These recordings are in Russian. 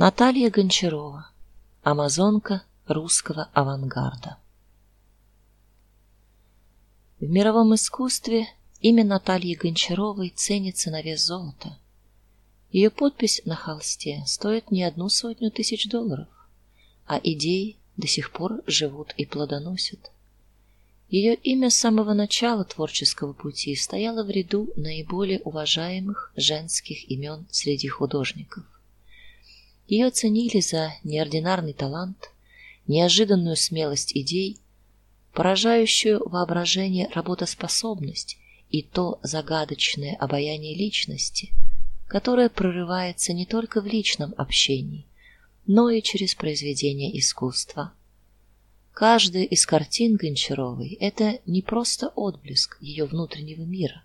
Наталья Гончарова, амазонка русского авангарда. В мировом искусстве имя Натальи Гончаровой ценится на вес золота. Ее подпись на холсте стоит не одну сотню тысяч долларов, а идеи до сих пор живут и плодоносят. Ее имя с самого начала творческого пути стояло в ряду наиболее уважаемых женских имен среди художников. Ее ценили за неординарный талант, неожиданную смелость идей, поражающую воображение работоспособность и то загадочное обаяние личности, которое прорывается не только в личном общении, но и через произведения искусства. Каждая из картин Гончаровой это не просто отблеск ее внутреннего мира.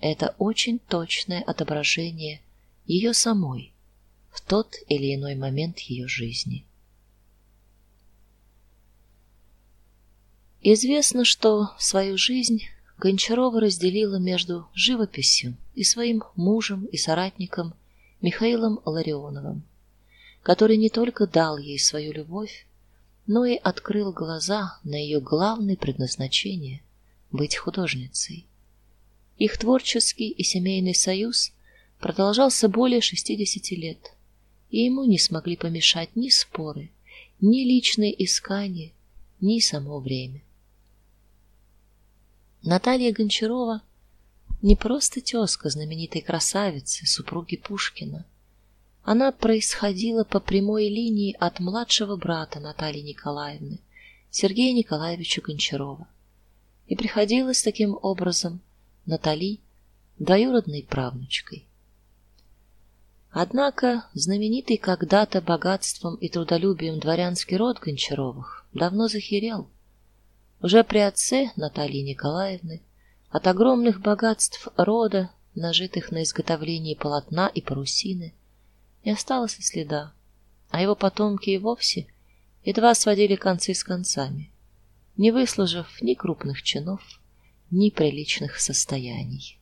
Это очень точное отображение ее самой в тот или иной момент ее жизни. Известно, что свою жизнь Гончарова разделила между живописью и своим мужем и соратником Михаилом Ларионовым, который не только дал ей свою любовь, но и открыл глаза на ее главное предназначение быть художницей. Их творческий и семейный союз продолжался более 60 лет и ему не смогли помешать ни споры, ни личные искания, ни само время. Наталья Гончарова не просто тезка знаменитой красавицы, супруги Пушкина. Она происходила по прямой линии от младшего брата Натальи Николаевны, Сергея Николаевича Гончарова, и приходилась таким образом Натали двоюродной правнучкой. Однако знаменитый когда-то богатством и трудолюбием дворянский род Гончаровых давно захерел. Уже при отце Натальи Николаевны от огромных богатств рода, нажитых на изготовлении полотна и парусины, не осталось и следа, а его потомки и вовсе едва сводили концы с концами, не выслужив ни крупных чинов, ни приличных состояний.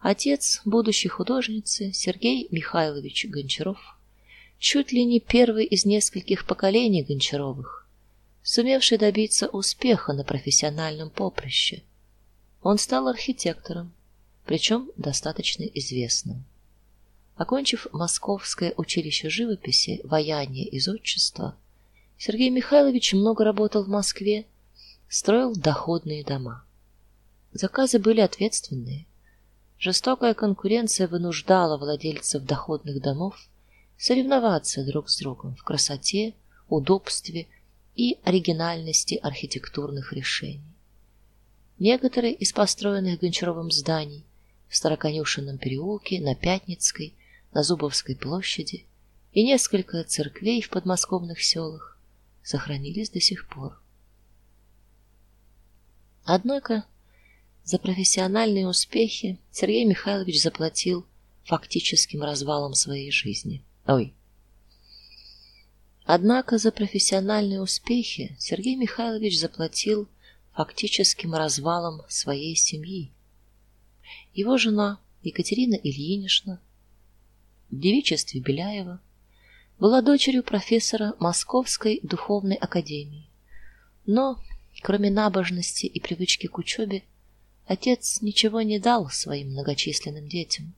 Отец будущей художницы Сергей Михайлович Гончаров, чуть ли не первый из нескольких поколений Гончаровых, сумевший добиться успеха на профессиональном поприще. Он стал архитектором, причем достаточно известным. Окончив Московское училище живописи, ваяния и зодчества, Сергей Михайлович много работал в Москве, строил доходные дома. Заказы были ответственные, Жестокая конкуренция вынуждала владельцев доходных домов соревноваться друг с другом в красоте, удобстве и оригинальности архитектурных решений. Некоторые из построенных Гончаровым зданий в Староконюшенном переулке, на Пятницкой, на Зубовской площади и несколько церквей в подмосковных селах сохранились до сих пор. Однако за профессиональные успехи Сергей Михайлович заплатил фактическим развалом своей жизни. Ой. Однако за профессиональные успехи Сергей Михайлович заплатил фактическим развалом своей семьи. Его жена Екатерина Ильинична в девичестве Беляева была дочерью профессора Московской духовной академии. Но, кроме набожности и привычки к учебе, Отец ничего не дал своим многочисленным детям.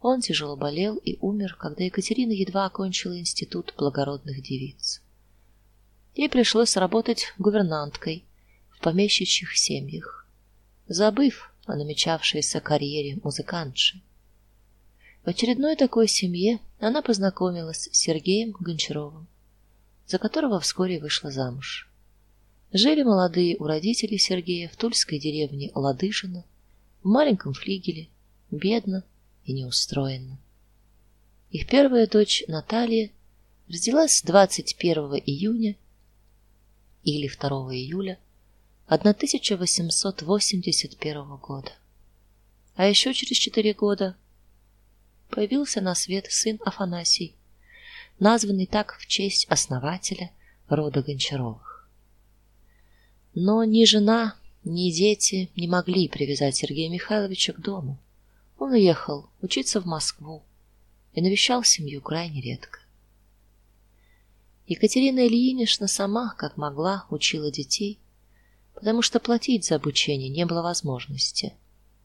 Он тяжело болел и умер, когда Екатерина едва окончила институт благородных девиц. Ей пришлось работать гувернанткой в помещичьих семьях, забыв о намечавшейся карьере музыкантши. В очередной такой семье она познакомилась с Сергеем Гончаровым, за которого вскоре вышла замуж. Жили молодые у родителей Сергея в тульской деревне Ладыжино, в маленьком флигеле, бедно и неустроенно. Их первая дочь Наталья родилась 21 июня или 2 июля 1881 года. А еще через четыре года появился на свет сын Афанасий, названный так в честь основателя рода Гончаровых. Но ни жена, ни дети не могли привязать Сергея Михайловича к дому. Он уехал учиться в Москву и навещал семью крайне редко. Екатерина Ильинична сама, как могла, учила детей, потому что платить за обучение не было возможности.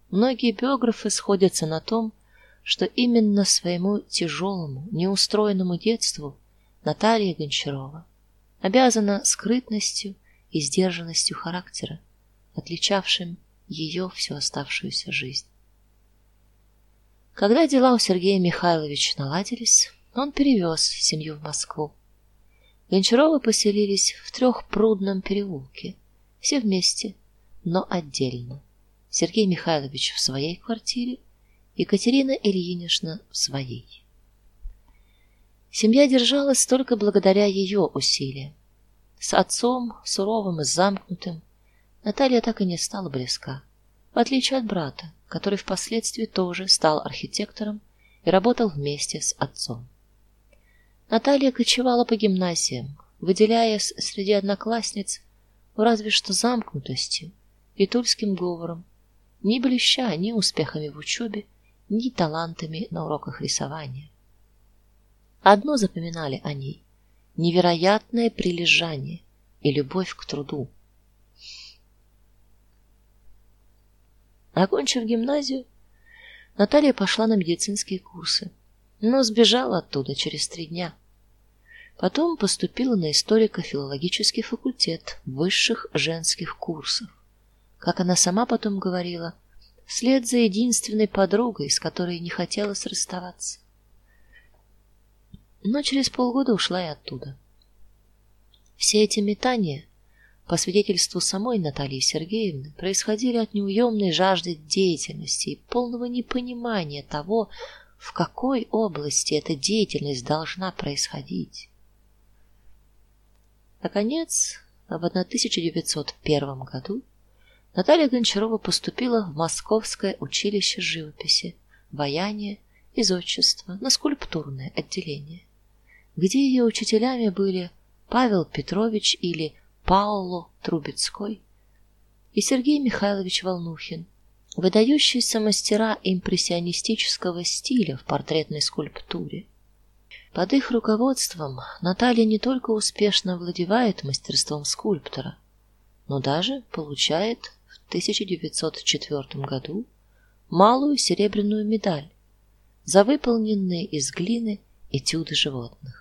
Многие биографы сходятся на том, что именно своему тяжелому, неустроенному детству Наталья Гончарова обязана скрытностью и сдержанностью характера, отличавшим ее всю оставшуюся жизнь. Когда дела у Сергея Михайловича наладились, он перевез семью в Москву. Гончаровы поселились в трехпрудном переулке, все вместе, но отдельно. Сергей Михайлович в своей квартире, Екатерина Ильинична в своей. Семья держалась только благодаря ее усилиям. С отцом, суровым и замкнутым, Наталья так и не стала близка, в отличие от брата, который впоследствии тоже стал архитектором и работал вместе с отцом. Наталья кочевала по гимназиям, выделяясь среди одноклассниц разве что замкнутостью и тульским говором, ни блеща ни успехами в учебе, ни талантами на уроках рисования. Одно запоминали о ней невероятное прилежание и любовь к труду. Окончив гимназию, Наталья пошла на медицинские курсы, но сбежала оттуда через три дня. Потом поступила на историко-филологический факультет высших женских курсов. Как она сама потом говорила, вслед за единственной подругой, с которой не хотелось расставаться но через полгода ушла и оттуда. Все эти метания, по свидетельству самой Натальи Сергеевны, происходили от неуемной жажды деятельности и полного непонимания того, в какой области эта деятельность должна происходить. Наконец, в 1901 году Наталья Гончарова поступила в Московское училище живописи, ваяния и зодчества на скульптурное отделение где ее учителями были Павел Петрович или Пауло Трубецкой и Сергей Михайлович Волнухин, выдающиеся мастера импрессионистического стиля в портретной скульптуре. Под их руководством Наталья не только успешно владевает мастерством скульптора, но даже получает в 1904 году малую серебряную медаль за выполненные из глины этюды животных.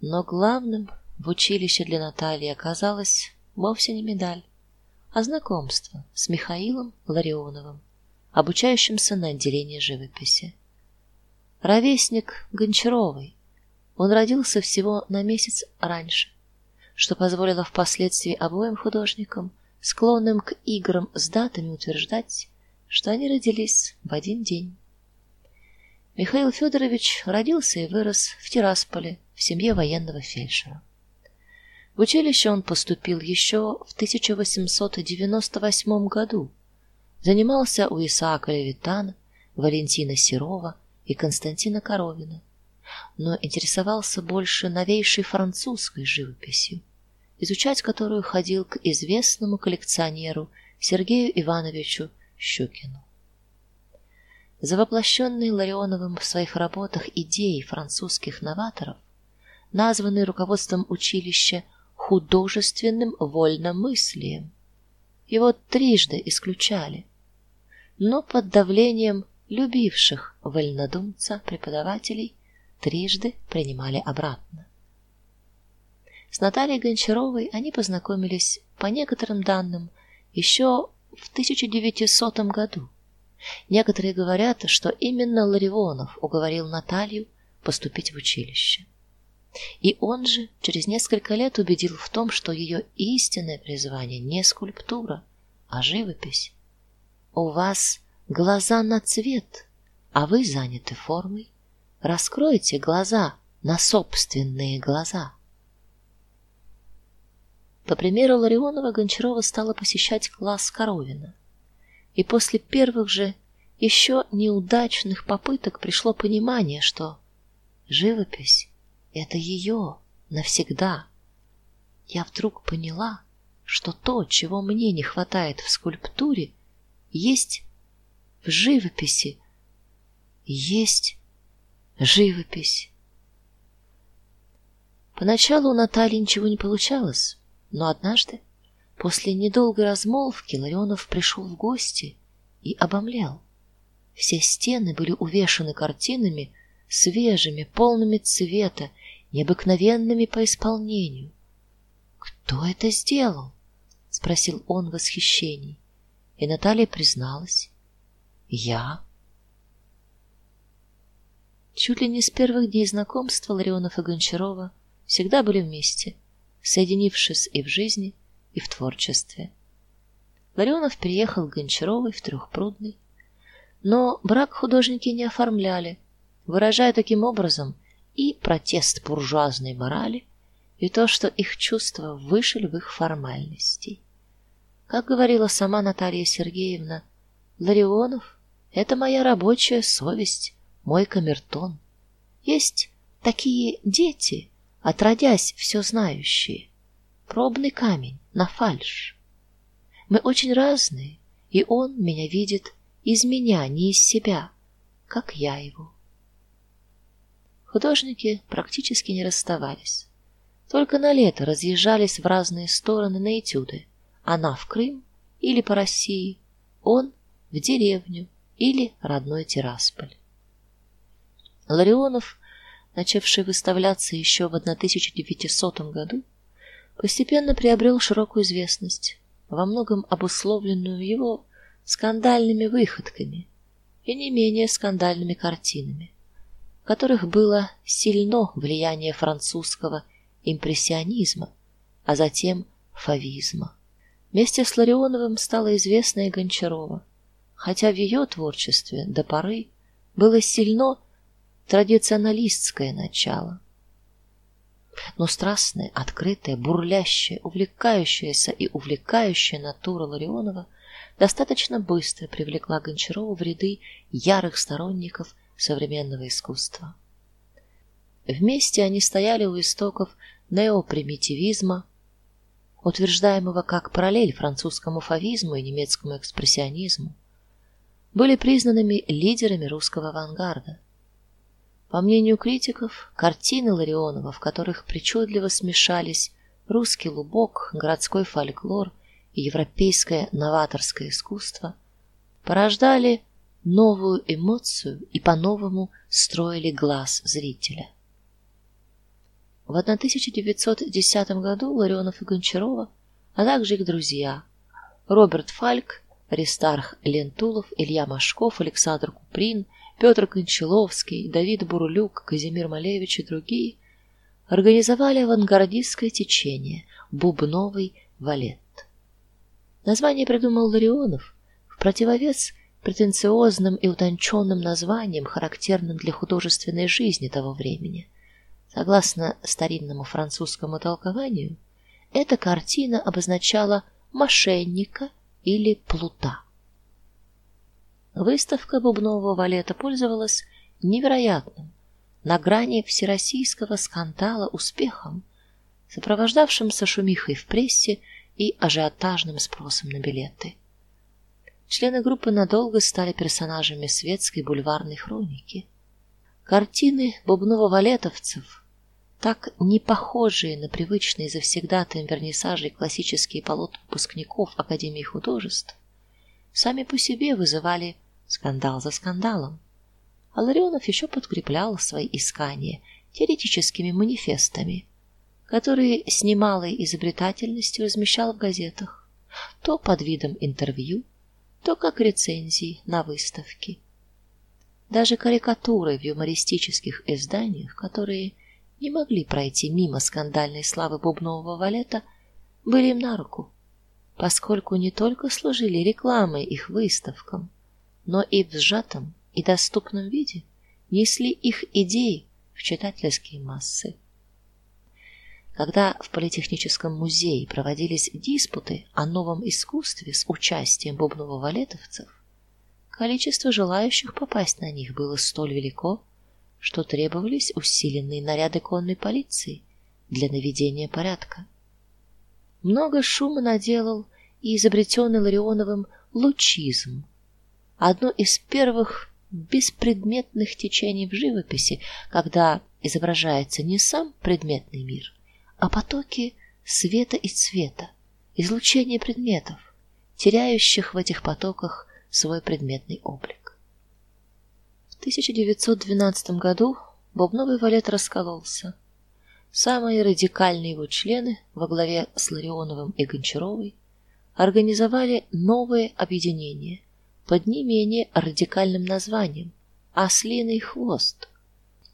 Но главным в училище для Натальи оказалось вовсе не медаль, а знакомство с Михаилом Ларионовым, обучающимся на отделении живописи. Ровесник Гончаровой. Он родился всего на месяц раньше, что позволило впоследствии обоим художникам, склонным к играм с датами, утверждать, что они родились в один день. Михаил Федорович родился и вырос в Тирасполе в семье военного фельдшера. В училище он поступил еще в 1898 году. Занимался у Исаака Левитана, Валентина Серова и Константина Коровина, но интересовался больше новейшей французской живописью, изучать которую ходил к известному коллекционеру Сергею Ивановичу Щукину. За воплощенные Ларионовым в своих работах идеи французских новаторов, названные руководством училища художественным вольномыслием. Его трижды исключали, но под давлением любивших вольнодумца преподавателей трижды принимали обратно. С Натальей Гончаровой они познакомились по некоторым данным еще в 1900 году. Некоторые говорят, что именно Ларионов уговорил Наталью поступить в училище. И он же через несколько лет убедил в том, что ее истинное призвание не скульптура, а живопись. У вас глаза на цвет, а вы заняты формой. Раскройте глаза на собственные глаза. По примеру Ларионова Гончарова стала посещать класс Коровина и после первых же еще неудачных попыток пришло понимание, что живопись это ее навсегда. Я вдруг поняла, что то, чего мне не хватает в скульптуре, есть в живописи. есть живопись. Поначалу у Натальи ничего не получалось, но однажды, после недолгой размолвки, Ларионов пришел в гости и обомлел. Все стены были увешаны картинами, свежими, полными цвета, необыкновенными по исполнению. Кто это сделал? спросил он в восхищении. И Наталья призналась: "Я". Чуть ли не с первых дней знакомства Ларионов и Гончарова всегда были вместе, соединившись и в жизни, и в творчестве. Ларионов переехал к Гончаровой в Трехпрудный, но брак художники не оформляли, выражая таким образом и протест буржуазной морали, и то, что их чувства выше любых формальностей. Как говорила сама Наталья Сергеевна, Ларионов это моя рабочая совесть, мой камертон. Есть такие дети, отродясь все знающие. Пробный камень на фальшь. Мы очень разные, и он меня видит из меня, не из себя, как я его. Художники практически не расставались. Только на лето разъезжались в разные стороны на этюды. Она в Крым или по России, он в деревню или родной Тирасполь. Ларионов, начавший выставляться еще в 1900 году, постепенно приобрел широкую известность, во многом обусловленную его скандальными выходками и не менее скандальными картинами которых было сильно влияние французского импрессионизма, а затем фавизма. Вместе с Ларионовым стала известная Гончарова, хотя в ее творчестве до поры было сильно традиционалистское начало. Но страстная, открытая, бурлящая, увлекающаяся и увлекающая натура Ларионова достаточно быстро привлекла Гончарова в ряды ярых сторонников современного искусства. Вместе они стояли у истоков неопримитивизма, утверждаемого как параллель французскому фавизму и немецкому экспрессионизму, были признанными лидерами русского авангарда. По мнению критиков, картины Ларионова, в которых причудливо смешались русский лубок, городской фольклор и европейское новаторское искусство, порождали новую эмоцию и по-новому строили глаз зрителя. В 1910 году Ларионов и Гончарова, а также их друзья Роберт Фальк, Аристарх Лентулов, Илья Машков, Александр Куприн, Петр Кончаловский, Давид Бурлюк, Казимир Малевич и другие организовали авангардистское течение Бубновый валет. Название придумал Ларионов в противовес претенциозным и утонченным названием, характерным для художественной жизни того времени. Согласно старинному французскому толкованию, эта картина обозначала мошенника или плута. Выставка бубнового валета пользовалась невероятным, на грани всероссийского скандала успехом, сопровождавшимся шумихой в прессе и ажиотажным спросом на билеты. Члены группы надолго стали персонажами светской бульварной хроники. Картины бубново-валетовцев, так не похожие на привычные завсегдатаем вернисажей классические полотна выпускников Академии художеств, сами по себе вызывали скандал за скандалом. А еще подкреплял свои искания теоретическими манифестами, которые с немалой изобретательностью размещал в газетах, то под видом интервью, то как рецензии на выставки. Даже карикатуры в юмористических изданиях, которые не могли пройти мимо скандальной славы бубнового валета, были им на руку, поскольку не только служили рекламой их выставкам, но и в сжатом и доступном виде несли их идеи в читательские массы. Когда в политехническом музее проводились диспуты о новом искусстве с участием бубново-валетовцев, количество желающих попасть на них было столь велико, что требовались усиленные наряды конной полиции для наведения порядка. Много шума наделал и изобретенный Ларионовым лучизм, одно из первых беспредметных течений в живописи, когда изображается не сам предметный мир, а потоки света и цвета, излучение предметов, теряющих в этих потоках свой предметный облик. В 1912 году бубновый валет раскололся. Самые радикальные его члены во главе с Ларионовым и Гончаровой организовали новое объединение под не менее радикальным названием Ослиный хвост.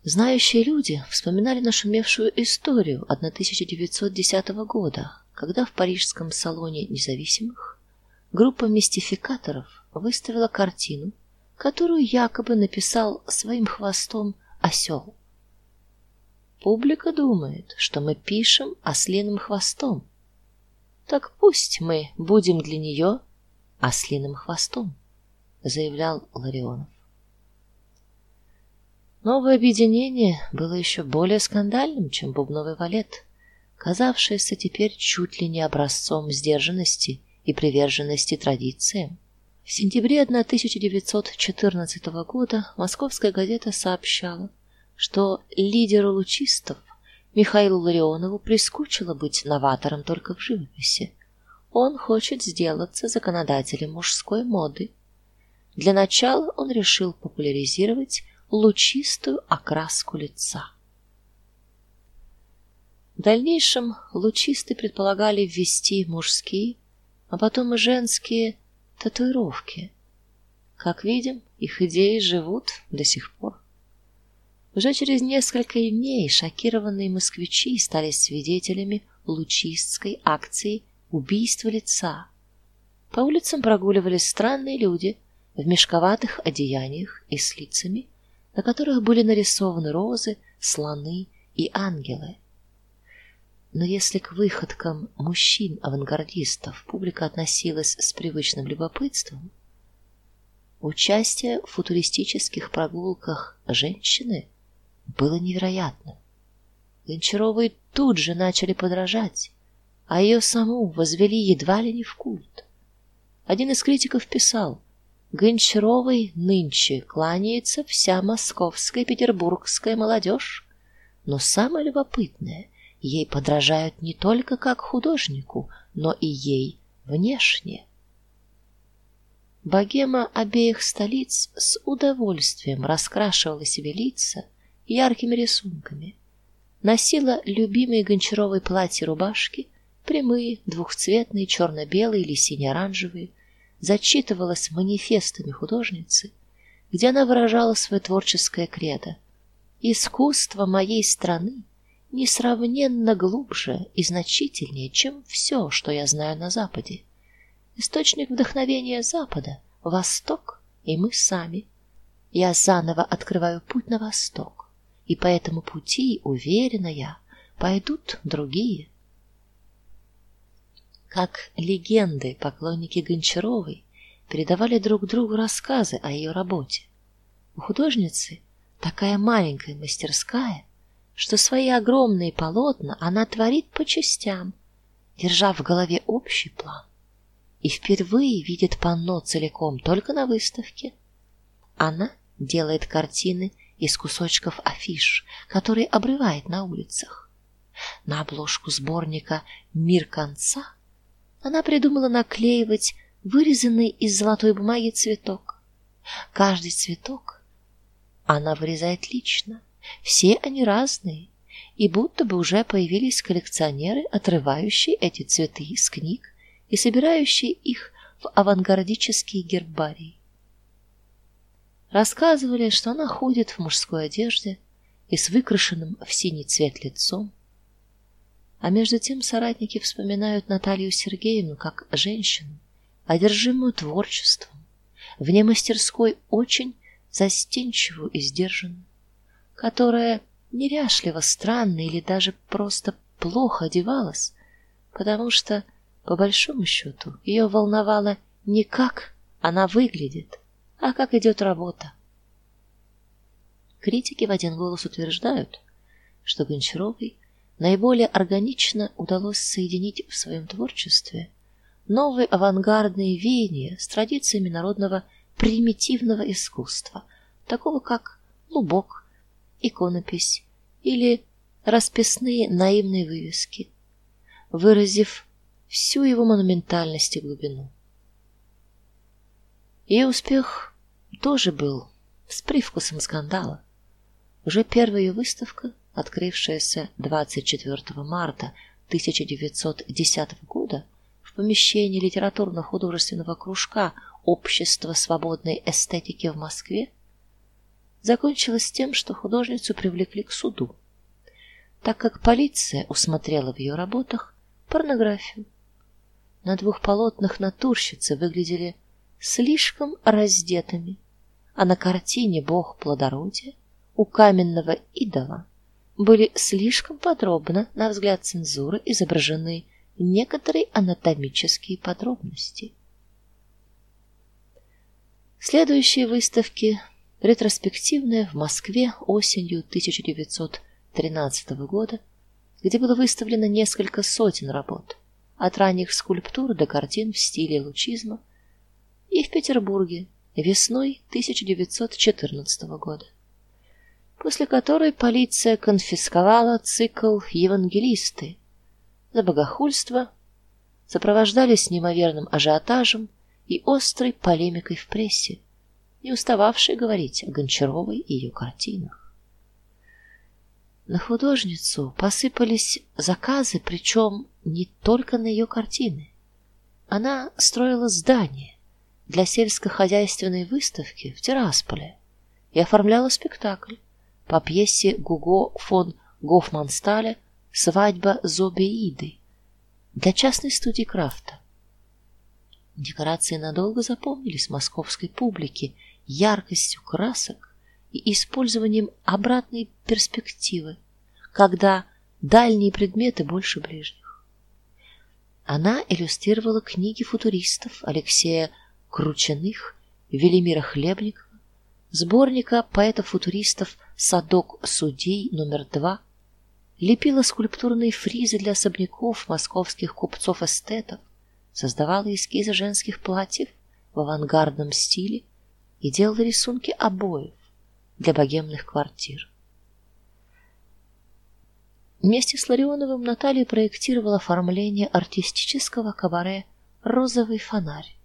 Знающие люди вспоминали нашумевшую историю 1910 года, когда в парижском салоне независимых группа мистификаторов выставила картину, которую якобы написал своим хвостом осел. Публика думает, что мы пишем ослиным хвостом. Так пусть мы будем для нее ослиным хвостом, заявлял Ларионов. Новое объединение было еще более скандальным, чем бубновый валет, казавшееся теперь чуть ли не образцом сдержанности и приверженности традициям. В сентябре 1914 года Московская газета сообщала, что лидеру лучистов Михаилу Ларионову прискучило быть новатором только в живописи. Он хочет сделаться законодателем мужской моды. Для начала он решил популяризировать лучистую окраску лица. В дальнейшем лучисты предполагали ввести мужские, а потом и женские татуировки. Как видим, их идеи живут до сих пор. Уже через несколько дней шокированные москвичи стали свидетелями лучистской акции убийства лица. По улицам прогуливались странные люди в мешковатых одеяниях и с лицами, на которых были нарисованы розы, слоны и ангелы. Но если к выходкам мужчин-авангардистов публика относилась с привычным любопытством, участие в футуристических прогулках женщины было невероятным. Гончаровой тут же начали подражать, а ее саму возвели едва ли не в культ. Один из критиков писал: Гончаровой нынче кланяется вся московская и петербургская молодежь. Но самое любопытное, ей подражают не только как художнику, но и ей внешне. Богема обеих столиц с удовольствием раскрашивала себе лица яркими рисунками. Носила любимые Гончаровой платья-рубашки, прямые, двухцветные, черно белые или сине-оранжевые, зачитывалась манифестами художницы, где она выражала свое творческое кредо. Искусство моей страны несравненно глубже и значительнее, чем все, что я знаю на западе. Источник вдохновения запада восток и мы сами. Я заново открываю путь на восток, и по этому пути, уверена я, пойдут другие. Как легенды поклонники Гончаровой передавали друг другу рассказы о ее работе. У художницы такая маленькая мастерская, что свои огромные полотна она творит по частям, держа в голове общий план. И впервые видит панно целиком только на выставке. Она делает картины из кусочков афиш, которые обрывает на улицах. На обложку сборника Мир конца она придумала наклеивать вырезанный из золотой бумаги цветок. Каждый цветок она вырезает лично. Все они разные, и будто бы уже появились коллекционеры, отрывающие эти цветы из книг и собирающие их в авангардические гербарии. Рассказывали, что она ходит в мужской одежде и с выкрашенным в синий цвет лицом, а между тем соратники вспоминают Наталью Сергеевну как женщину, одержимую творчеством, вне мастерской очень застенчивую и сдержанную, которая неряшливо, странно или даже просто плохо одевалась, потому что по большому счету ее волновало не как она выглядит, а как идет работа. Критики в один голос утверждают, что Гончаровой наиболее органично удалось соединить в своем творчестве новые авангардные веяния с традициями народного примитивного искусства, такого как лубок, иконопись или расписные наивные вывески, выразив всю его монументальность и глубину. И успех тоже был с привкусом скандала. Уже первая ее выставка, открывшаяся 24 марта 1910 года в помещении литературно-художественного кружка Общества свободной эстетики в Москве, закончилась тем, что художницу привлекли к суду, так как полиция усмотрела в ее работах порнографию. На двух полотнах натурщицы выглядели слишком раздетыми, а на картине Бог плодородия у каменного идола были слишком подробно, на взгляд цензуры, изображены некоторые анатомические подробности. Следующие выставки ретроспективная в Москве осенью 1913 года, где было выставлено несколько сотен работ, от ранних скульптур до картин в стиле лучизма, и в Петербурге весной 1914 года после которой полиция конфисковала цикл Евангелисты. За богохульство сопровождались неимоверным ажиотажем и острой полемикой в прессе, не устававшей говорить о Гончаровой и ее картинах. На художницу посыпались заказы, причем не только на ее картины. Она строила здание для сельскохозяйственной выставки в Тирасполе и оформляла спектакль по пьесе Гуго фон Гофмансталя Свадьба Зобеиды для частной студии Крафта. Декорации надолго запомнились московской публике яркостью красок и использованием обратной перспективы, когда дальние предметы больше ближних. Она иллюстрировала книги футуристов Алексея Крученых, Велимира Хлебникова, сборника поэтов-футуристов Садок судей номер два лепила скульптурные фризы для особняков московских купцов-эстетов, создавала эскизы женских платьев в авангардном стиле и делала рисунки обоев для богемных квартир. Вместе с Ларионовым Наталья проектировала оформление артистического кабаре Розовый фонарь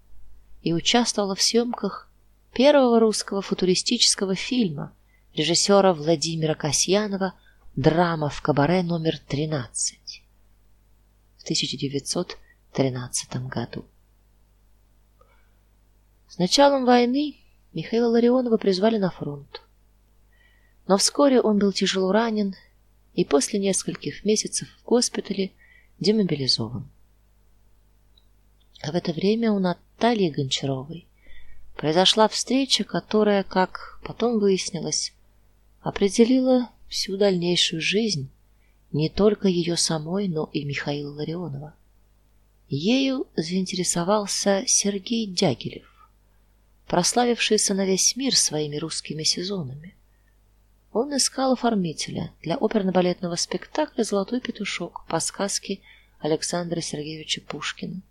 и участвовала в съемках первого русского футуристического фильма режиссера Владимира Касьянова драма в кабаре номер 13 в 1913 году. С началом войны Михаила Ларионова призвали на фронт. Но вскоре он был тяжело ранен и после нескольких месяцев в госпитале демобилизован. А в это время у Натальи Гончаровой произошла встреча, которая, как потом выяснилось, определила всю дальнейшую жизнь не только ее самой, но и Михаила Ларионова. Ею заинтересовался Сергей Дягилев, прославившийся на весь мир своими русскими сезонами. Он искал оформителя для оперно-балетного спектакля Золотой петушок по сказке Александра Сергеевича Пушкина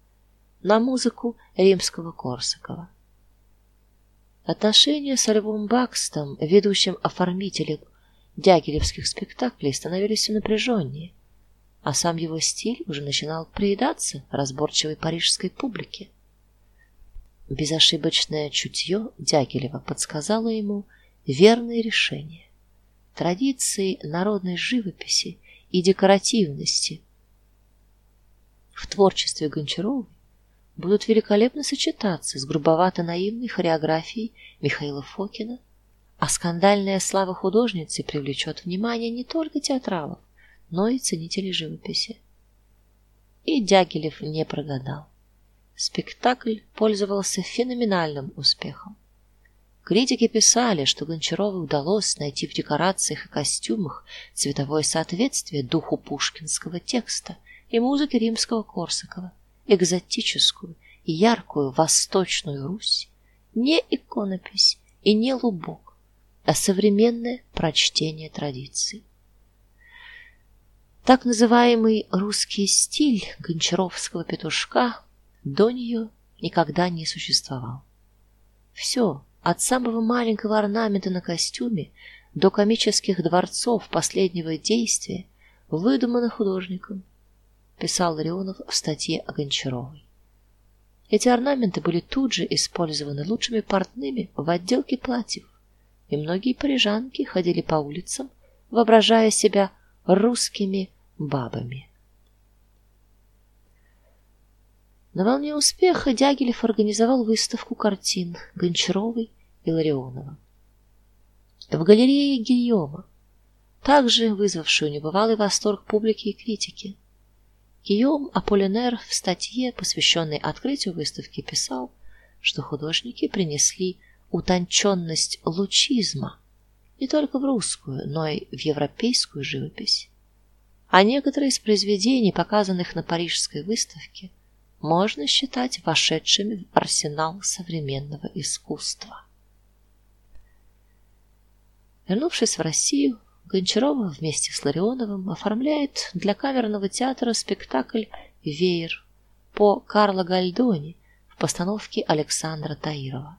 на музыку Римского-Корсакова. Отношения с Львом Бакстом, ведущим оформителем дягилевских спектаклей, становились все напряженнее, а сам его стиль уже начинал приедаться разборчивой парижской публике. Безошибочное чутье Дягилева подсказало ему верное решение. Традиции народной живописи и декоративности в творчестве Гончаровой будут великолепно сочетаться с грубовато-наивной хореографией Михаила Фокина, а скандальная слава художницы привлечет внимание не только театралов, но и ценителей живописи. И Дягилев не прогадал. Спектакль пользовался феноменальным успехом. Критики писали, что Гончаровой удалось найти в декорациях и костюмах цветовое соответствие духу пушкинского текста и музыки римского Корсакова экзотическую яркую восточную Русь, не иконопись и не лубок, а современное прочтение традиций. Так называемый русский стиль Гончаровского петушка до нее никогда не существовал. Все от самого маленького орнамента на костюме до комических дворцов последнего действия выдуманы художником, писал Ларионов в статье о Гончаровой. Эти орнаменты были тут же использованы лучшими портными в отделке платьев, и многие парижанки ходили по улицам, воображая себя русскими бабами. На волне успеха Дягилев организовал выставку картин Гончаровой и Ларионова в галерее Гийома, также вызвавшую небывалый восторг публики и критики. Гийом Аполлинер в статье, посвященной открытию выставки, писал, что художники принесли утонченность лучизма не только в русскую, но и в европейскую живопись. А некоторые из произведений, показанных на парижской выставке, можно считать вошедшими в арсенал современного искусства. Вернувшись в Россию, Гончарова вместе с Ларионовым оформляет для камерного театра спектакль Веер по Карло Гальдони в постановке Александра Таирова.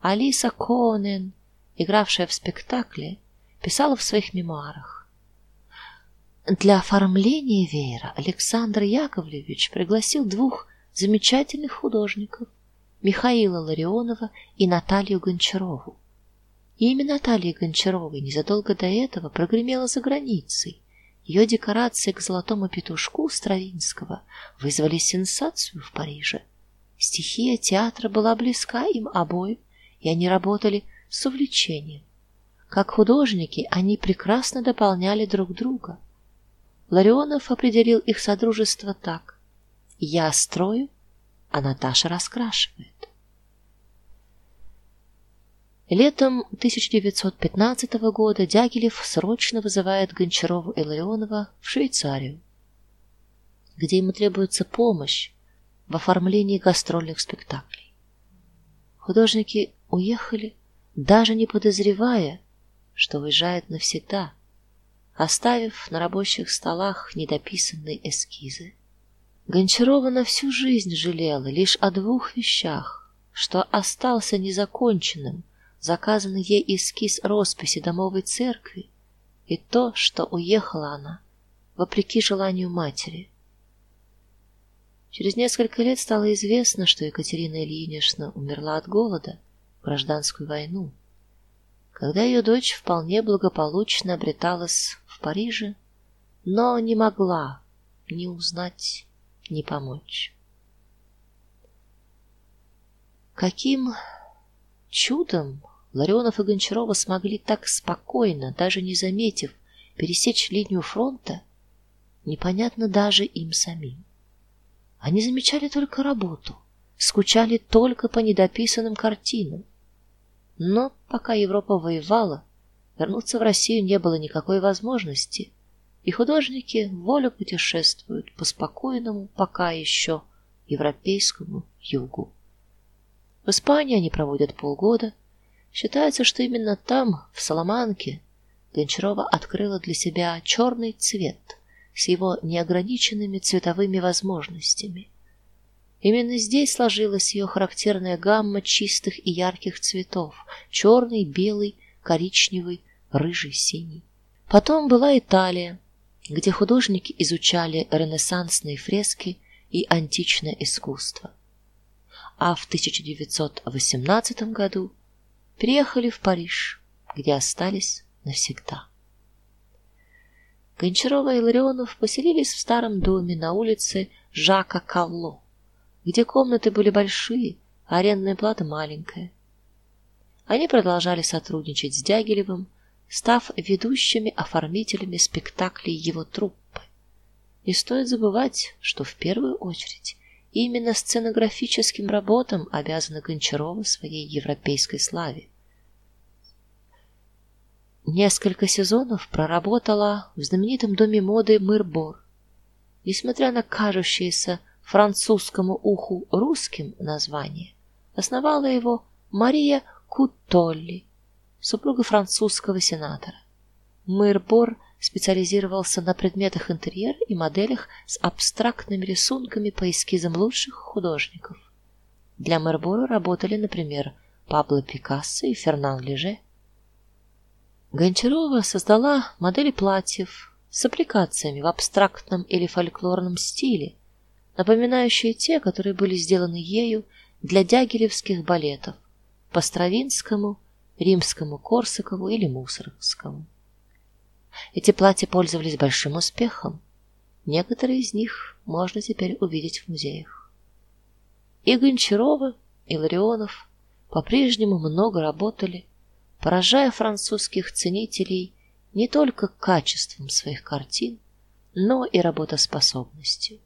Алиса Конен, игравшая в спектакле, писала в своих мемуарах: Для оформления веера Александр Яковлевич пригласил двух замечательных художников: Михаила Ларионова и Наталью Гончарову. И имя Натальи Гончаровой незадолго до этого прогремела за границей. Ее декорации к золотому петушку Стравинского вызвали сенсацию в Париже. Стихия театра была близка им обоим, и они работали с увлечением. Как художники, они прекрасно дополняли друг друга. Ларионов определил их содружество так: я строю, а Наташа раскрашивает. Летом 1915 года Дягилев срочно вызывает Гончарова и Ларионова в Швейцарию, где ему требуется помощь в оформлении гастрольных спектаклей. Художники уехали, даже не подозревая, что уезжают навсегда, оставив на рабочих столах недописанные эскизы. Гончарова на всю жизнь жалела лишь о двух вещах: что остался незаконченным заказанный ей эскиз росписи домовой церкви и то, что уехала она вопреки желанию матери. Через несколько лет стало известно, что Екатерина Ильинична умерла от голода в гражданскую войну. Когда ее дочь вполне благополучно обреталась в Париже, но не могла ни узнать, ни помочь. Каким чудом Ларионов и Гончарова смогли так спокойно, даже не заметив, пересечь линию фронта, непонятно даже им самим. Они замечали только работу, скучали только по недописанным картинам. Но пока Европа воевала, вернуться в Россию не было никакой возможности, и художники волю путешествуют по спокойному пока еще европейскому югу. В Испании они проводят полгода, Считается, что именно там, в Соломанке, Гончарова открыла для себя черный цвет с его неограниченными цветовыми возможностями. Именно здесь сложилась ее характерная гамма чистых и ярких цветов: черный, белый, коричневый, рыжий, синий. Потом была Италия, где художники изучали ренессансные фрески и античное искусство. А в 1918 году переехали в Париж, где остались навсегда. Гончарова и Ларионов поселились в старом доме на улице Жака Калло, где комнаты были большие, а арендная плата маленькая. Они продолжали сотрудничать с Дягилевым, став ведущими оформителями спектаклей его труппы. Не стоит забывать, что в первую очередь Именно сценографическим работам обязана Гончарова своей европейской славе. Несколько сезонов проработала в знаменитом доме моды Мырбор. Несмотря на кажущееся французскому уху русским название, основала его Мария Кутолли, супруга французского сенатора. Мырбор специализировался на предметах интерьера и моделях с абстрактными рисунками по эскизам лучших художников. Для Мэрбора работали, например, Пабло Пикассо и Фернан Леже. Гончарова создала модели платьев с аппликациями в абстрактном или фольклорном стиле, напоминающие те, которые были сделаны ею для дягилевских балетов по Стравинскому, Римскому, Корсакову или Мусоргскому. Эти платья пользовались большим успехом. Некоторые из них можно теперь увидеть в музеях. И Гончарова, и Ларионов по-прежнему много работали, поражая французских ценителей не только качеством своих картин, но и работоспособностью.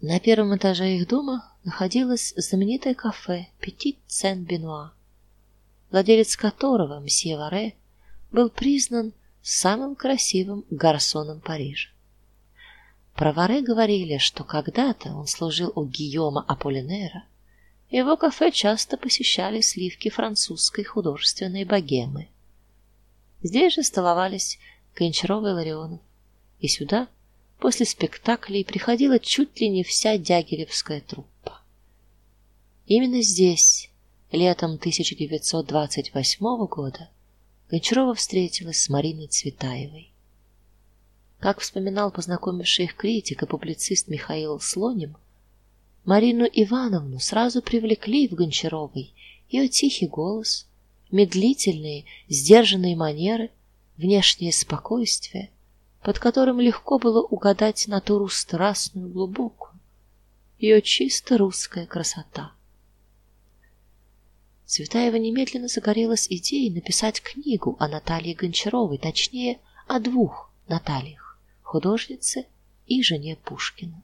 На первом этаже их дома находилось знаменитое кафе Petit Saint-Benoît, владелец которого, мсье Варе, был признан самым красивым гарсоном Парижа. Про Варе говорили, что когда-то он служил у Гийома Аполлинера. Его кафе часто посещали сливки французской художественной богемы. Здесь же столовались Гончаров и Ларионов. И сюда после спектаклей приходила чуть ли не вся дягилевская труппа. Именно здесь, летом 1928 года, Гончарова встретилась с Мариной Цветаевой. Как вспоминал познакомивший их критик и публицист Михаил Слоним, Марину Ивановну сразу привлекли в Гончаровой ее тихий голос, медлительные, сдержанные манеры, внешнее спокойствие, под которым легко было угадать натуру страстную, глубокую, ее чисто русская красота. Цветаева немедленно загорелась идеей написать книгу о Наталье Гончаровой, точнее, о двух Натальях: художнице и жене Пушкина.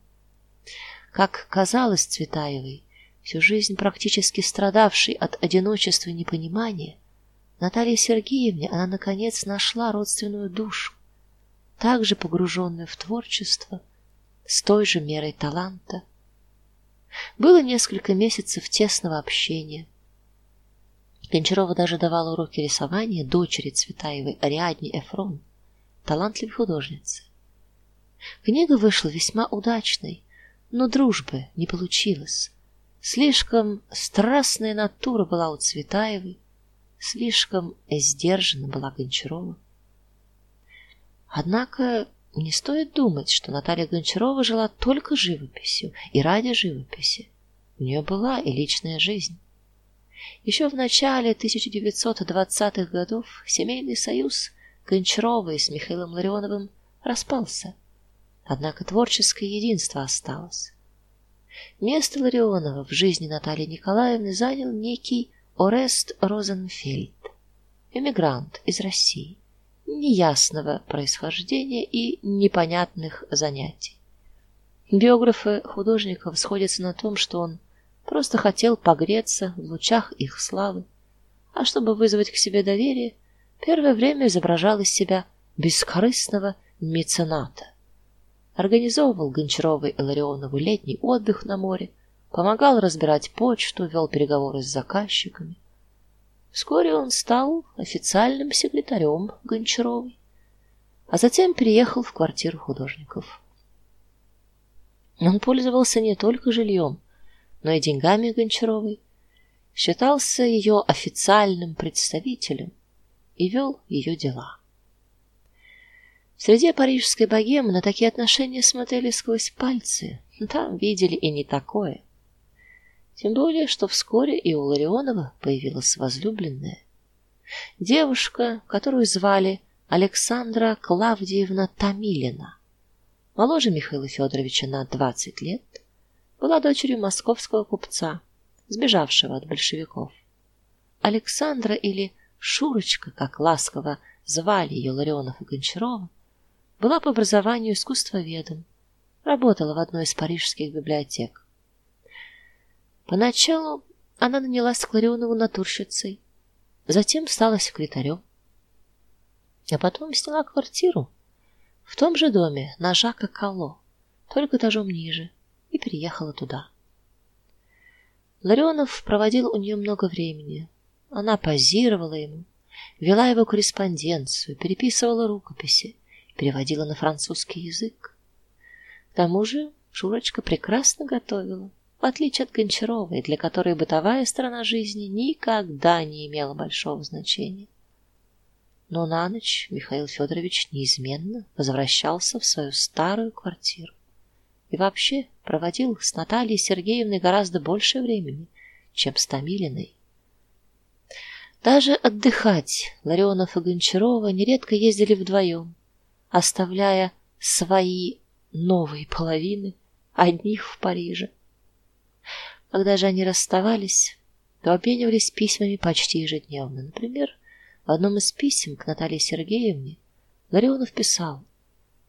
Как казалось Цветаевой, всю жизнь практически страдавшей от одиночества и непонимания, Наталье Сергеевне она наконец нашла родственную душу, также погруженную в творчество, с той же мерой таланта. Было несколько месяцев тесного общения, Гончарова даже давала уроки рисования дочери Цветаевой Ариадне Эфрон, талантливой художнице. Книга вышла весьма удачной, но дружбы не получилось. Слишком страстная натура была у Цветаевой, слишком сдержанна была Гончарова. Однако не стоит думать, что Наталья Гончарова жила только живописью и ради живописи. У нее была и личная жизнь. Еще в начале 1920-х годов семейный союз Гончаровой с Михаилом Ларионовым распался. Однако творческое единство осталось. Место Ларионова в жизни Натальи Николаевны занял некий Орест Розенфельд, эмигрант из России, неясного происхождения и непонятных занятий. Биографы художников сходятся на том, что он просто хотел погреться в лучах их славы, а чтобы вызвать к себе доверие, первое время изображал из себя бескорыстного мецената. Организовывал Гончарову и Ларионову летний отдых на море, помогал разбирать почту, вел переговоры с заказчиками. Вскоре он стал официальным секретарем Гончаровой, а затем переехал в квартиру художников. Он пользовался не только жильем, но и деньгами Гончаровой, считался ее официальным представителем и вел ее дела. В среде парижской богемы на такие отношения смотрели сквозь пальцы, там видели и не такое. Тем более, что вскоре и у Ларионова появилась возлюбленная. Девушка, которую звали Александра Клавдиевна Тамилина, моложе Михаила Федоровича на 20 лет, была дочерью московского купца, сбежавшего от большевиков. Александра или Шурочка, как ласково звали ее Ларионов и Гончарова, была по образованию искусствоведом, работала в одной из парижских библиотек. Поначалу она нанялась к Ларионову натурщицей, затем стала секретарем, а потом сняла квартиру в том же доме на Жака Кало, только этажом ниже и переехала туда. Ларионов проводил у нее много времени. Она позировала ему, вела его корреспонденцию, переписывала рукописи, переводила на французский язык. К тому же Шурочка прекрасно готовила, в отличие от Гончаровой, для которой бытовая сторона жизни никогда не имела большого значения. Но на ночь Михаил Федорович неизменно возвращался в свою старую квартиру и вообще проводил с Натальей Сергеевной гораздо больше времени, чем с Томилиной. Даже отдыхать Ларионов и Гончарова нередко ездили вдвоем, оставляя свои новые половины одних в Париже. Когда же они расставались, то обменивались письмами почти ежедневно. Например, в одном из писем к Наталье Сергеевне Ларионов писал: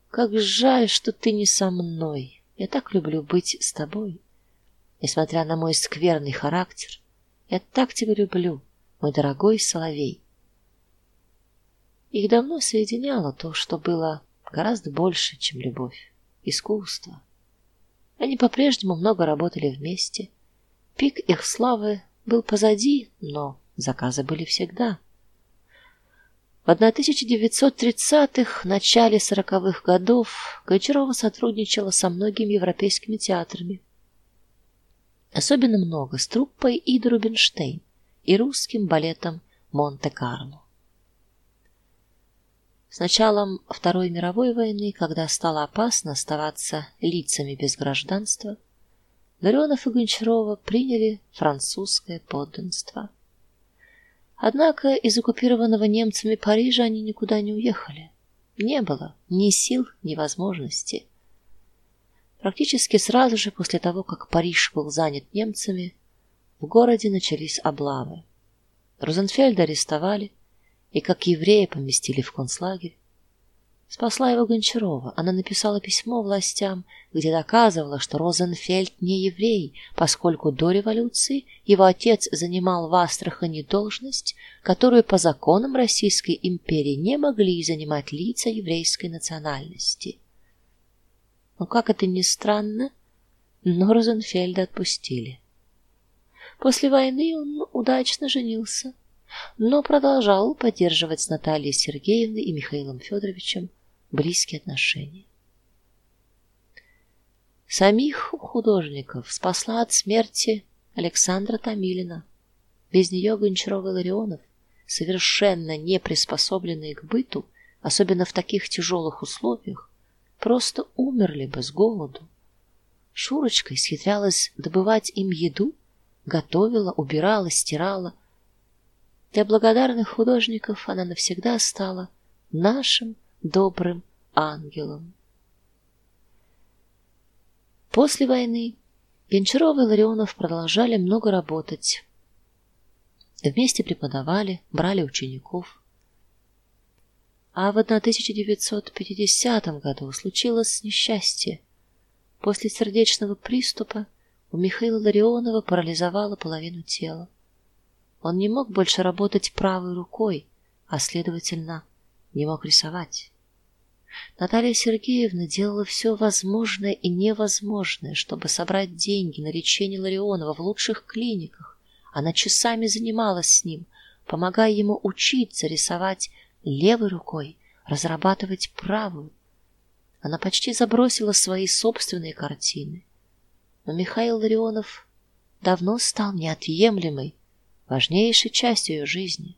"Как жаль, что ты не со мной. Я так люблю быть с тобой. Несмотря на мой скверный характер, я так тебя люблю, мой дорогой соловей". Их давно соединяло то, что было гораздо больше, чем любовь искусство. Они по-прежнему много работали вместе. Пик их славы был позади, но заказы были всегда. В 1930-х, начале 40-х годов Гончарова сотрудничала со многими европейскими театрами. Особенно много с труппой Иды Рубинштейн и русским балетом Монте-Карло. С началом Второй мировой войны, когда стало опасно оставаться лицами без гражданства, Ларионов и Гончарова приняли французское подданство. Однако из оккупированного немцами Парижа они никуда не уехали. Не было ни сил, ни возможности. Практически сразу же после того, как Париж был занят немцами, в городе начались облавы. Розенфельда арестовали и как еврея поместили в концлагерь. Спасла его Гончарова. Она написала письмо властям, где доказывала, что Розенфельд не еврей, поскольку до революции его отец занимал в Астрахани должность, которую по законам Российской империи не могли занимать лица еврейской национальности. Но как это ни странно, но Розенфельда отпустили. После войны он удачно женился, но продолжал поддерживать с Натальей Сергеевной и Михаилом Федоровичем близкие отношения. Самих художников спасла от смерти Александра Томилина. Без нее Гончаров и Ларионов, совершенно не приспособленные к быту, особенно в таких тяжелых условиях, просто умерли бы с голоду. Шурочка исхитрялась добывать им еду, готовила, убирала, стирала. Для благодарных художников она навсегда стала нашим добрым ангелом. После войны Гончаров и Ларионов продолжали много работать. Вместе преподавали, брали учеников. А в 1950 году случилось несчастье. После сердечного приступа у Михаила Ларионова парализовало половину тела. Он не мог больше работать правой рукой, а следовательно, не мог рисовать. Наталья Сергеевна делала все возможное и невозможное, чтобы собрать деньги на лечение Ларионова в лучших клиниках. Она часами занималась с ним, помогая ему учиться рисовать левой рукой, разрабатывать правую. Она почти забросила свои собственные картины. Но Михаил Ларионов давно стал неотъемлемой, важнейшей частью ее жизни.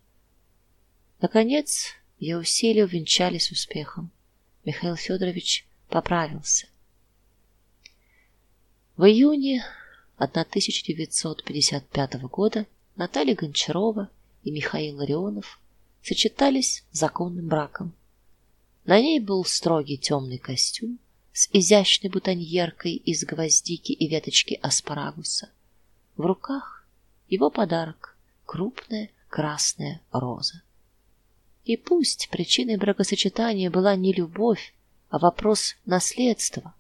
Наконец, ее усилия увенчались успехом. Михаил Федорович поправился. В июне 1955 года Наталья Гончарова и Михаил Ларионов сочетались законным браком. На ней был строгий темный костюм с изящной бутоньеркой из гвоздики и веточки аспарагуса. В руках его подарок крупная красная роза. И пусть причиной бракосочетания была не любовь, а вопрос наследства.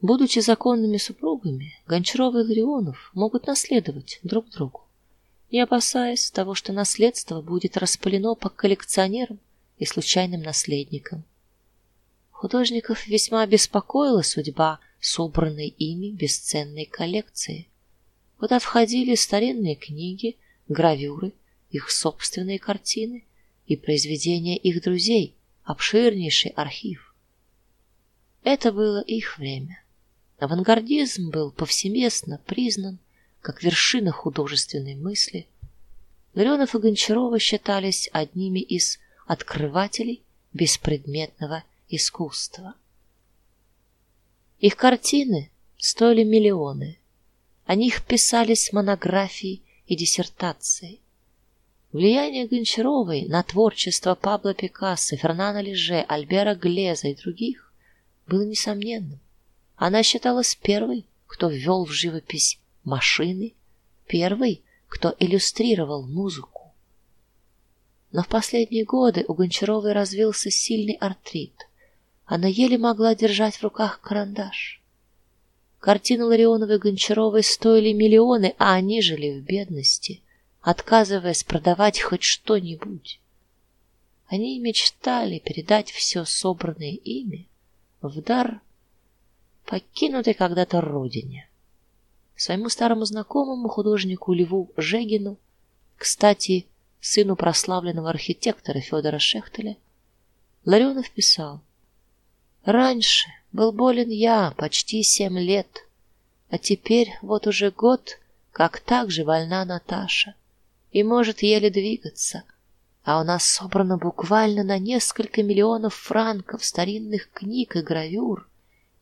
Будучи законными супругами, Гончаров и Ларионов могут наследовать друг другу, не опасаясь того, что наследство будет распылено по коллекционерам и случайным наследникам. Художников весьма беспокоила судьба собранной ими бесценной коллекции, куда входили старинные книги, гравюры, их собственные картины и произведения их друзей, обширнейший архив. Это было их время. Авангардизм был повсеместно признан как вершина художественной мысли. Ларионов и Гончарова считались одними из открывателей беспредметного искусства. Их картины стоили миллионы. О них писались монографии и диссертации. Влияние Гончаровой на творчество Пабло Пикассо, Фернана Леже, Альбера Глеза и других было несомненным. Она считалась первой, кто ввел в живопись машины, первой, кто иллюстрировал музыку. Но в последние годы у Гончаровой развился сильный артрит. Она еле могла держать в руках карандаш. Картины Ларионовой и Гончаровой стоили миллионы, а они жили в бедности отказываясь продавать хоть что-нибудь. Они мечтали передать все собранное ими в дар покинутой когда-то родине. Своему старому знакомому художнику Льву Жегину, кстати, сыну прославленного архитектора Федора Шехтеля, Ларионов писал: "Раньше был болен я почти семь лет, а теперь вот уже год, как так же больна Наташа и может еле двигаться. А у нас собрано буквально на несколько миллионов франков старинных книг и гравюр,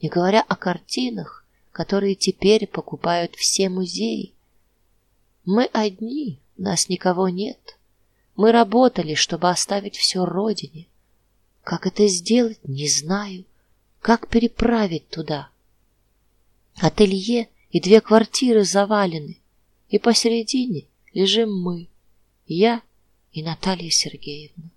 не говоря о картинах, которые теперь покупают все музеи. Мы одни, нас никого нет. Мы работали, чтобы оставить все родине. Как это сделать, не знаю. Как переправить туда? Ателье и две квартиры завалены, и посередине лежим мы, я и Наталья Сергеевна.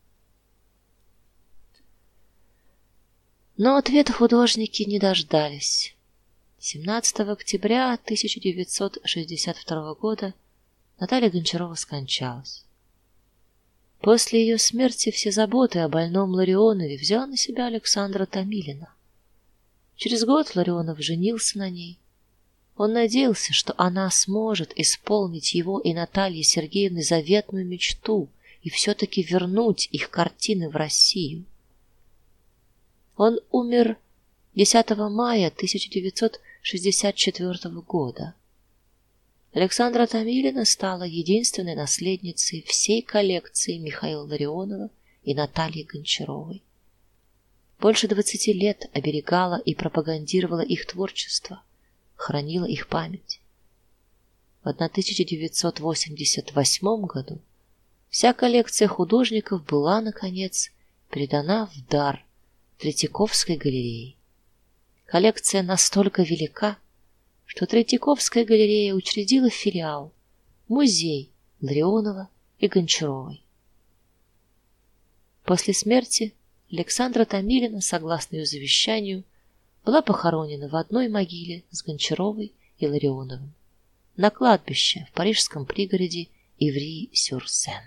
Но ответа художники не дождались. 17 октября 1962 года Наталья Гончарова скончалась. После ее смерти все заботы о больном Ларионове взял на себя Александра Томилина. Через год Ларионов женился на ней, он надеялся, что она сможет исполнить его и Натальи Сергеевны заветную мечту и все таки вернуть их картины в Россию. Он умер 10 мая 1964 года. Александра Томилина стала единственной наследницей всей коллекции Михаила Ларионова и Натальи Гончаровой. Больше двадцати лет оберегала и пропагандировала их творчество хранила их память. В 1988 году вся коллекция художников была наконец передана в дар Третьяковской галерее. Коллекция настолько велика, что Третьяковская галерея учредила филиал музей Ларионова и Гончаровой. После смерти Александра Томилина, согласно ее завещанию, была похоронена в одной могиле с Гончаровой и Ларионовым на кладбище в парижском пригороде Иври-сюр-Сен.